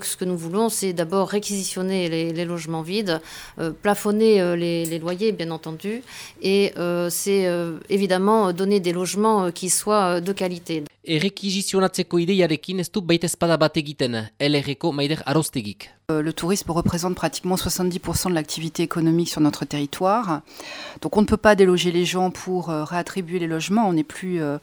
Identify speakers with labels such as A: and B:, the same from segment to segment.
A: Ce que nous voulons, c'est d'abord réquisitionner les, logements vides, euh, plafonner euh, les, loyers, bien entendu, et euh, c'est évidemment donner des logements qui soient de qualité.
B: Errekizionatzeko ideiarekin ez du baitezpada bat egiten, LR-eko maider arostegik.
C: Euh, le tourisme représente pratiquement 70% de l'activité économique sur notre territoire. Donc on ne peut pas déloger les gens pour euh, réattribuer les logements. On n'est plus euh,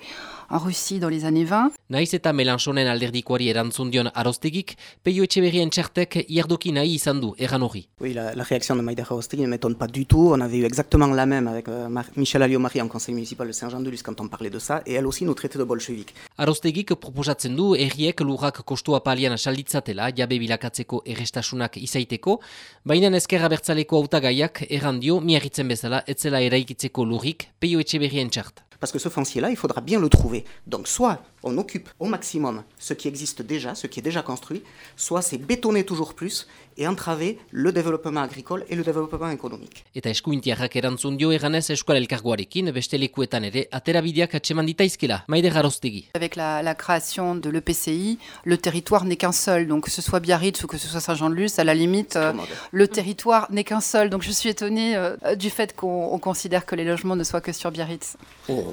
C: en Russie dans les années 20.
B: Naiz eta Melanchonen alderdikoari erantzun dion arostegik, peio etxeberrien txartek iardoki nahi izan du, egan hori.
D: Oui, la, la réaction de Maïder Arostegi ne m'étonne pas du tout. On avait eu exactement la même avec euh, Michel Alliot-Marie en conseil municipal de Saint-Jean-de-Luz quand on parlait de ça, et elle aussi nous traitait de bolcheviques.
B: Arostegik proposatzen du erriek lurrak kostua palian salditzatela jabe bilakatzeko errestasunak izaiteko, baina ezkerra bertzaleko autagaiak errandio miarritzen bezala etzela eraikitzeko lurrik peio etxeberrien txart.
D: Parce que ce foncier-là, il faudra bien le trouver. Donc soit on occupe au maximum ce qui existe déjà, ce qui est déjà construit, soit c'est bétonner toujours plus et entraver le développement agricole et le développement économique.
B: Eta eskuintiarrak erantzun dio eganez eskual elkargoarekin beste lekuetan ere aterabideak atseman ditaizkela, maide garostegi.
C: Avec la, la création de l'EPCI, le territoire n'est qu'un seul, donc que ce soit Biarritz ou que ce soit Saint-Jean-de-Luz, à la limite, euh, le territoire n'est qu'un seul. Donc je suis étonnée euh, du fait qu'on considère que les logements ne soient que sur Biarritz.
D: Oh.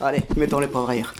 D: Allez, mettons les pauvres ailleurs.